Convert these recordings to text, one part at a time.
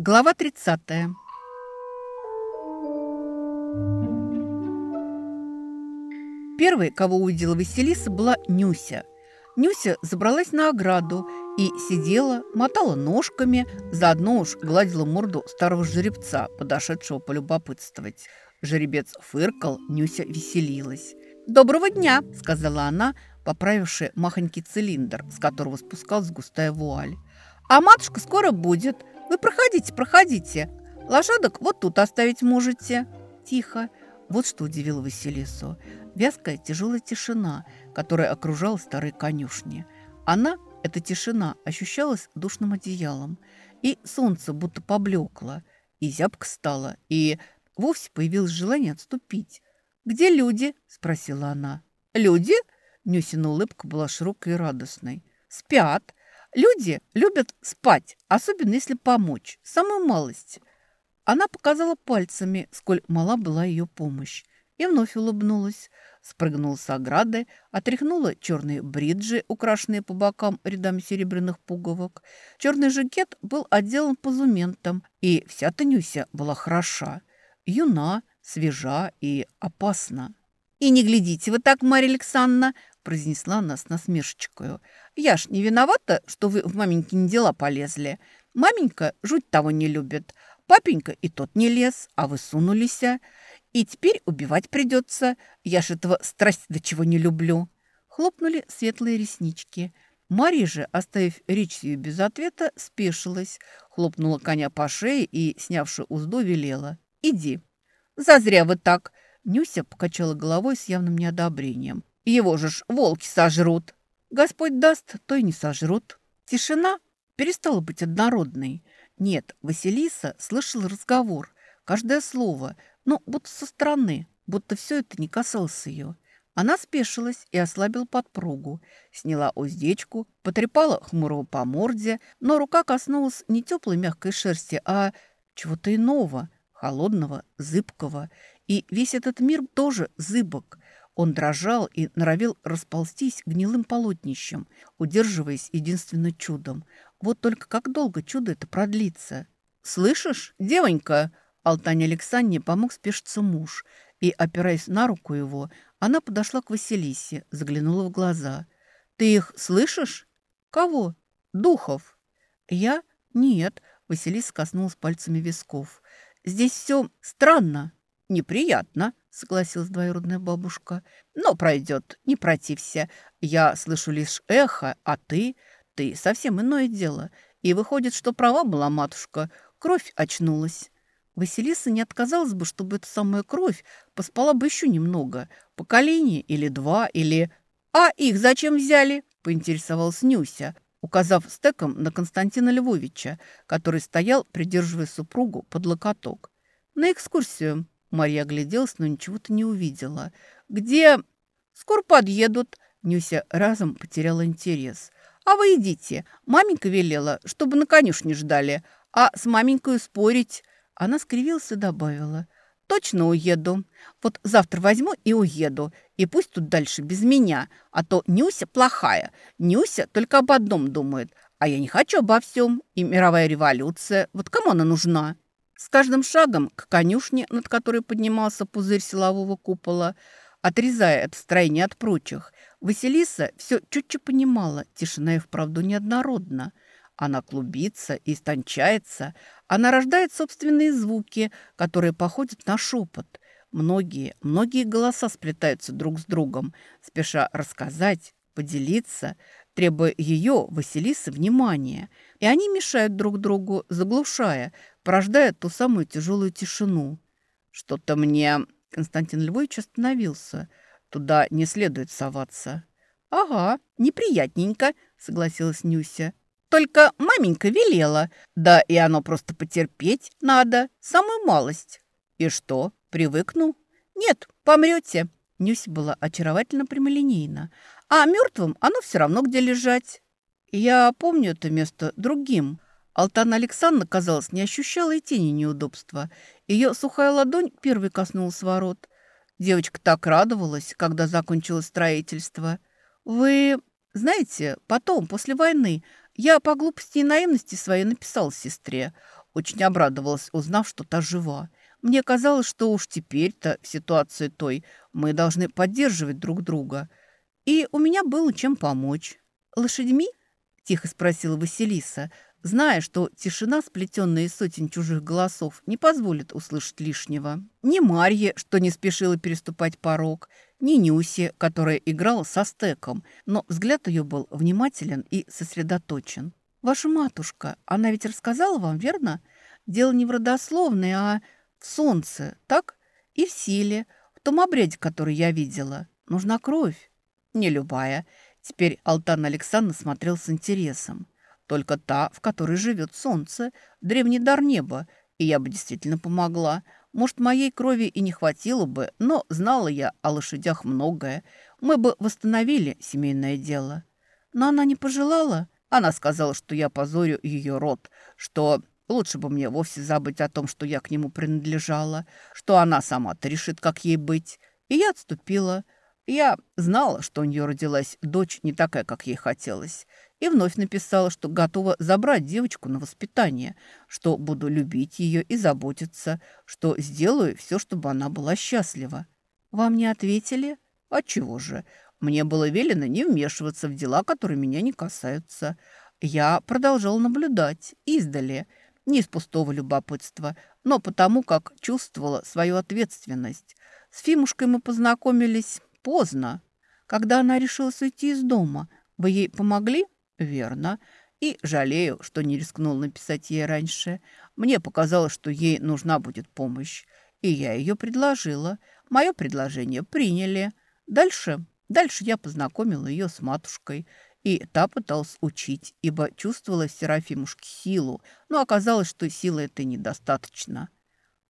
Глава 30. Первой, кого увидела Василиса, была Нюся. Нюся забралась на ограду и сидела, мотала ножками, заодно уж гладила морду старого жеребца, подошедшего полюбопытствовать. Жеребец фыркал, Нюся веселилась. «Доброго дня!» – сказала она, поправившая махонький цилиндр, с которого спускалась густая вуаль. «А матушка скоро будет. Вы проходите, проходите. Лошадок вот тут оставить можете». Тихо. Вот что удивило Василису. Вязкая тяжелая тишина, которая окружала старые конюшни. Она, эта тишина, ощущалась душным одеялом. И солнце будто поблекло, и зябко стало, и вовсе появилось желание отступить. «Где люди?» – спросила она. «Люди?» – Нюсина улыбка была широкой и радостной. «Спят. Люди любят спать, особенно если помочь. Самую малость. Она показала пальцами, сколь мала была ее помощь, и вновь улыбнулась. Спрыгнула с ограды, отряхнула черные бриджи, украшенные по бокам рядами серебряных пуговок. Черный жакет был отделан позументом, и вся Танюся была хороша, юна, свежа и опасна. «И не глядите вы так, Марья Александровна!» произнесла она с насмешечкою. «Я ж не виновата, что вы в маменькины дела полезли. Маменька жуть того не любит. Папенька и тот не лез, а вы сунулись. И теперь убивать придется. Я ж этого страсть до чего не люблю». Хлопнули светлые реснички. Мария же, оставив речь ее без ответа, спешилась, хлопнула коня по шее и, снявши узду, велела. «Иди». «Зазря вы так!» Нюся покачала головой с явным неодобрением. «Его же ж волки сожрут!» «Господь даст, то и не сожрут». Тишина перестала быть однородной. Нет, Василиса слышала разговор, каждое слово, но будто со стороны, будто все это не касалось ее. Она спешилась и ослабила подпругу, сняла уздечку, потрепала хмурого по морде, но рука коснулась не теплой мягкой шерсти, а чего-то иного, холодного, зыбкого. И весь этот мир тоже зыбок. Он дрожал и норовил расползтись гнилым полотнищем, удерживаясь единственно чудом. Вот только как долго чудо это продлится? «Слышишь, девонька?» Алтане Александре помог спешиться муж, и, опираясь на руку его, она подошла к Василисе, заглянула в глаза. «Ты их слышишь?» «Кого?» «Духов». «Я? Нет», — Василиса коснулась пальцами висков. «Здесь все странно». «Неприятно», — согласилась двоюродная бабушка. «Но пройдет, не протився. Я слышу лишь эхо, а ты...» ты совсем иное дело. И выходит, что права была матушка, кровь очнулась. Василиса не отказалась бы, чтобы эта самая кровь поспала бы еще немного. Поколение или два, или... «А их зачем взяли?» – поинтересовалась Нюся, указав стеком на Константина Львовича, который стоял, придерживая супругу под локоток. «На экскурсию». Марья огляделась, но ничего-то не увидела. «Где?» «Скоро подъедут». Нюся разом потеряла интерес – а вы идите. Маменька велела, чтобы на конюшне ждали. А с маменькой спорить...» Она скривилась и добавила. «Точно уеду. Вот завтра возьму и уеду. И пусть тут дальше без меня. А то Нюся плохая. Нюся только об одном думает. А я не хочу обо всем. И мировая революция. Вот кому она нужна?» С каждым шагом к конюшне, над которой поднимался пузырь силового купола, отрезая это строение от прочих, Василиса все чуть-чуть понимала, тишина и вправду неоднородна. Она клубится и истончается, она рождает собственные звуки, которые походят на шепот. Многие, многие голоса сплетаются друг с другом, спеша рассказать, поделиться, требуя ее, Василисы, внимания. И они мешают друг другу, заглушая, порождая ту самую тяжелую тишину. «Что-то мне...» Константин Львович остановился – Туда не следует соваться». «Ага, неприятненько», — согласилась Нюся. «Только маменька велела. Да и оно просто потерпеть надо, самую малость». «И что, привыкну?» «Нет, помрете». Нюся была очаровательно прямолинейна. «А мертвым оно все равно где лежать». «Я помню это место другим». Алтана Александровна, казалось, не ощущала и тени неудобства. Ее сухая ладонь первой коснулась ворот. Девочка так радовалась, когда закончилось строительство. Вы знаете, потом, после войны, я по глупости и наивности своей написал сестре. Очень обрадовалась, узнав, что та жива. Мне казалось, что уж теперь-то в ситуации той мы должны поддерживать друг друга. И у меня было чем помочь. «Лошадьми?» – тихо спросила Василиса, зная, что тишина, сплетенная из сотен чужих голосов, не позволит услышать лишнего. Ни Марье, что не спешила переступать порог, ни Нюсе, которая играла со стеком, но взгляд ее был внимателен и сосредоточен. «Ваша матушка, она ведь рассказала вам, верно? Дело не в родословной, а в солнце, так? И в силе, в том обряде, который я видела. Нужна кровь. Не любая. Теперь Алтан Александр смотрел с интересом. Только та, в которой живет солнце, древний дар неба, и я бы действительно помогла. Может, моей крови и не хватило бы, но знала я о лошадях многое. Мы бы восстановили семейное дело. Но она не пожелала. Она сказала, что я позорю ее род, что лучше бы мне вовсе забыть о том, что я к нему принадлежала, что она сама-то решит, как ей быть. И я отступила. Я знала, что у нее родилась дочь не такая, как ей хотелось и вновь написала, что готова забрать девочку на воспитание, что буду любить ее и заботиться, что сделаю все, чтобы она была счастлива. Вам не ответили? Отчего же? Мне было велено не вмешиваться в дела, которые меня не касаются. Я продолжал наблюдать издали, не из пустого любопытства, но потому, как чувствовала свою ответственность. С Фимушкой мы познакомились поздно, когда она решила уйти из дома. Вы ей помогли?» «Верно. И жалею, что не рискнул написать ей раньше. Мне показалось, что ей нужна будет помощь. И я ее предложила. Мое предложение приняли. Дальше, дальше я познакомила ее с матушкой. И та пыталась учить, ибо чувствовала в Серафимушке силу, но оказалось, что силы этой недостаточно.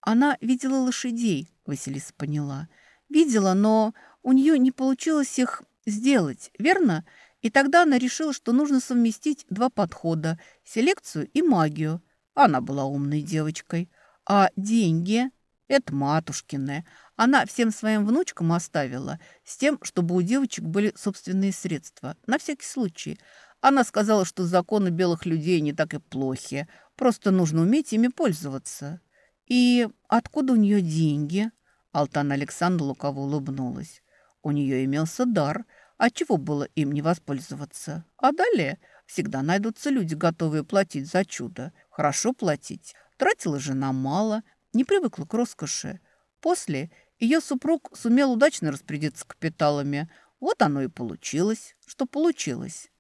Она видела лошадей, Василиса поняла. Видела, но у нее не получилось их сделать, верно? И тогда она решила, что нужно совместить два подхода – селекцию и магию. Она была умной девочкой. А деньги – это матушкины. Она всем своим внучкам оставила с тем, чтобы у девочек были собственные средства. На всякий случай. Она сказала, что законы белых людей не так и плохи. Просто нужно уметь ими пользоваться. И откуда у нее деньги? Алтана Александра лукаво улыбнулась. У нее имелся дар – а чего было им не воспользоваться? А далее всегда найдутся люди, готовые платить за чудо. Хорошо платить. Тратила жена мало, не привыкла к роскоши. После ее супруг сумел удачно распорядиться капиталами. Вот оно и получилось, что получилось.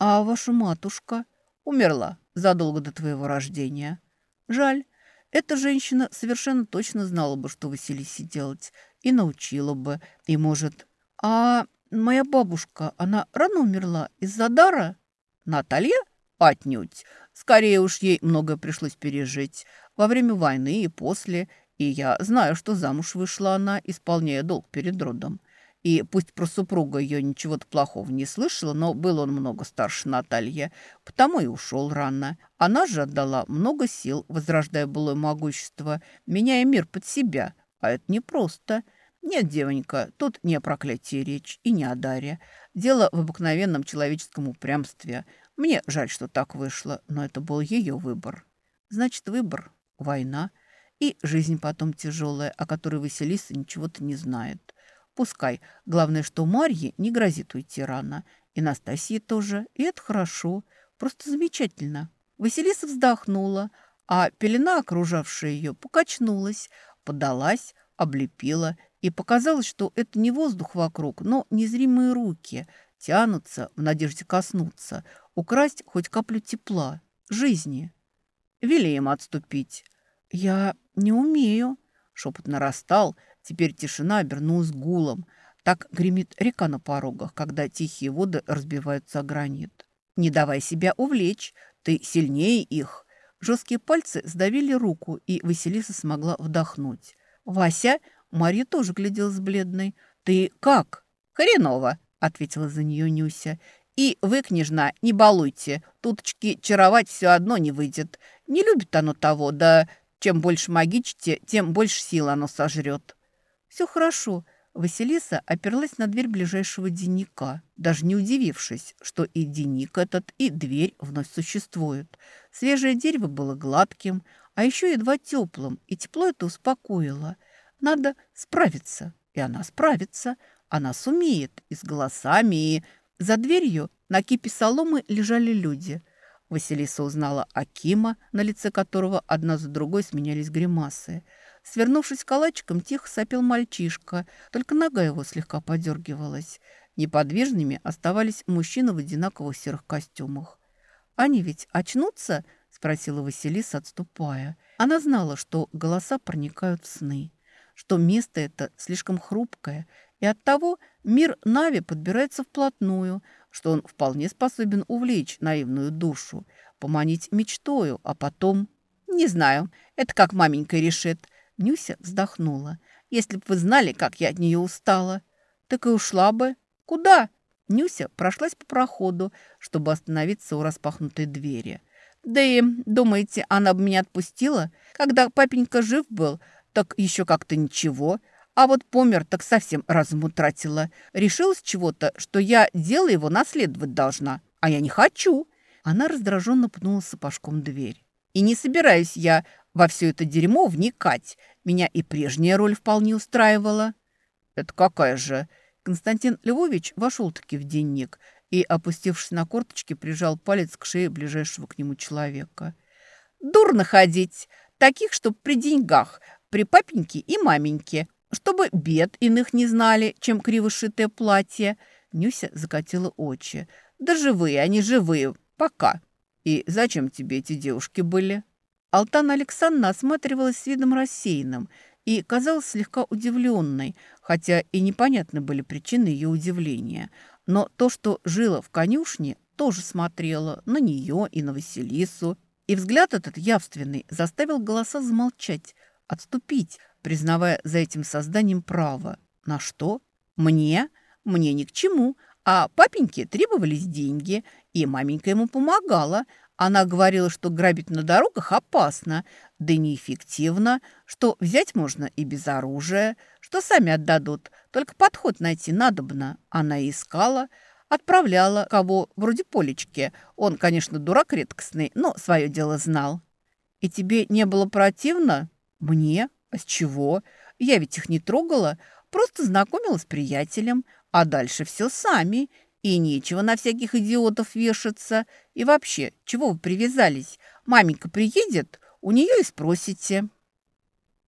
А ваша матушка умерла задолго до твоего рождения. Жаль. Эта женщина совершенно точно знала бы, что Василисе делать, и научила бы, и, может... А Моя бабушка, она рано умерла из-за дара? Наталья? Отнюдь. Скорее уж ей многое пришлось пережить. Во время войны и после. И я знаю, что замуж вышла она, исполняя долг перед родом. И пусть про супруга ее ничего-то плохого не слышала, но был он много старше Натальи, потому и ушел рано. Она же отдала много сил, возрождая былое могущество, меняя мир под себя. А это непросто. просто. «Нет, девонька, тут не о проклятии речь и не о даре. Дело в обыкновенном человеческом упрямстве. Мне жаль, что так вышло, но это был ее выбор. Значит, выбор – война. И жизнь потом тяжелая, о которой Василиса ничего-то не знает. Пускай. Главное, что Марье не грозит уйти рано. И Настасье тоже. И это хорошо. Просто замечательно. Василиса вздохнула, а пелена, окружавшая ее, покачнулась, подалась, облепила и показалось, что это не воздух вокруг, но незримые руки тянутся в надежде коснуться, украсть хоть каплю тепла, жизни. Вели им отступить. «Я не умею», — шепот нарастал, теперь тишина обернулась гулом. Так гремит река на порогах, когда тихие воды разбиваются о гранит. «Не давай себя увлечь, ты сильнее их». Жесткие пальцы сдавили руку, и Василиса смогла вдохнуть. Вася Марья тоже гляделась бледной. «Ты как?» «Хреново», — ответила за нее Нюся. «И вы, княжна, не балуйте. Туточки чаровать все одно не выйдет. Не любит оно того, да чем больше магичите, тем больше сил оно сожрет». «Все хорошо. Василиса оперлась на дверь ближайшего денника, даже не удивившись, что и денник этот, и дверь вновь существуют. Свежее дерево было гладким, а еще едва теплым, и тепло это успокоило. Надо справиться, и она справится. Она сумеет, и с голосами, и... За дверью на кипе соломы лежали люди. Василиса узнала Акима, на лице которого одна за другой сменялись гримасы – Свернувшись калачиком, тихо сопел мальчишка, только нога его слегка подергивалась. Неподвижными оставались мужчины в одинаковых серых костюмах. «Они ведь очнутся?» – спросила Василиса, отступая. Она знала, что голоса проникают в сны, что место это слишком хрупкое, и оттого мир Нави подбирается вплотную, что он вполне способен увлечь наивную душу, поманить мечтою, а потом... «Не знаю, это как маменька решит», Нюся вздохнула. «Если бы вы знали, как я от нее устала, так и ушла бы. Куда?» Нюся прошлась по проходу, чтобы остановиться у распахнутой двери. «Да и, думаете, она бы меня отпустила? Когда папенька жив был, так еще как-то ничего. А вот помер, так совсем разум утратила. Решилась чего-то, что я дело его наследовать должна, а я не хочу». Она раздраженно пнула сапожком дверь. «И не собираюсь я во все это дерьмо вникать. Меня и прежняя роль вполне устраивала». «Это какая же?» Константин Львович вошел-таки в денник и, опустившись на корточки, прижал палец к шее ближайшего к нему человека. «Дурно ходить! Таких, чтоб при деньгах, при папеньке и маменьке, чтобы бед иных не знали, чем кривошитое платье». Нюся закатила очи. «Да живые, они живые, пока. И зачем тебе эти девушки были?» Алтана Александровна осматривалась с видом рассеянным и казалась слегка удивленной, хотя и непонятны были причины ее удивления. Но то, что жила в конюшне, тоже смотрела на нее и на Василису. И взгляд этот явственный заставил голоса замолчать, отступить, признавая за этим созданием право. На что? Мне? Мне ни к чему. А папеньке требовались деньги, и маменька ему помогала – она говорила, что грабить на дорогах опасно, да неэффективно, что взять можно и без оружия, что сами отдадут, только подход найти надобно. Она искала, отправляла кого вроде Полечки. Он, конечно, дурак редкостный, но свое дело знал. И тебе не было противно? Мне? А с чего? Я ведь их не трогала, просто знакомилась с приятелем, а дальше все сами – и нечего на всяких идиотов вешаться. И вообще, чего вы привязались? Маменька приедет, у нее и спросите».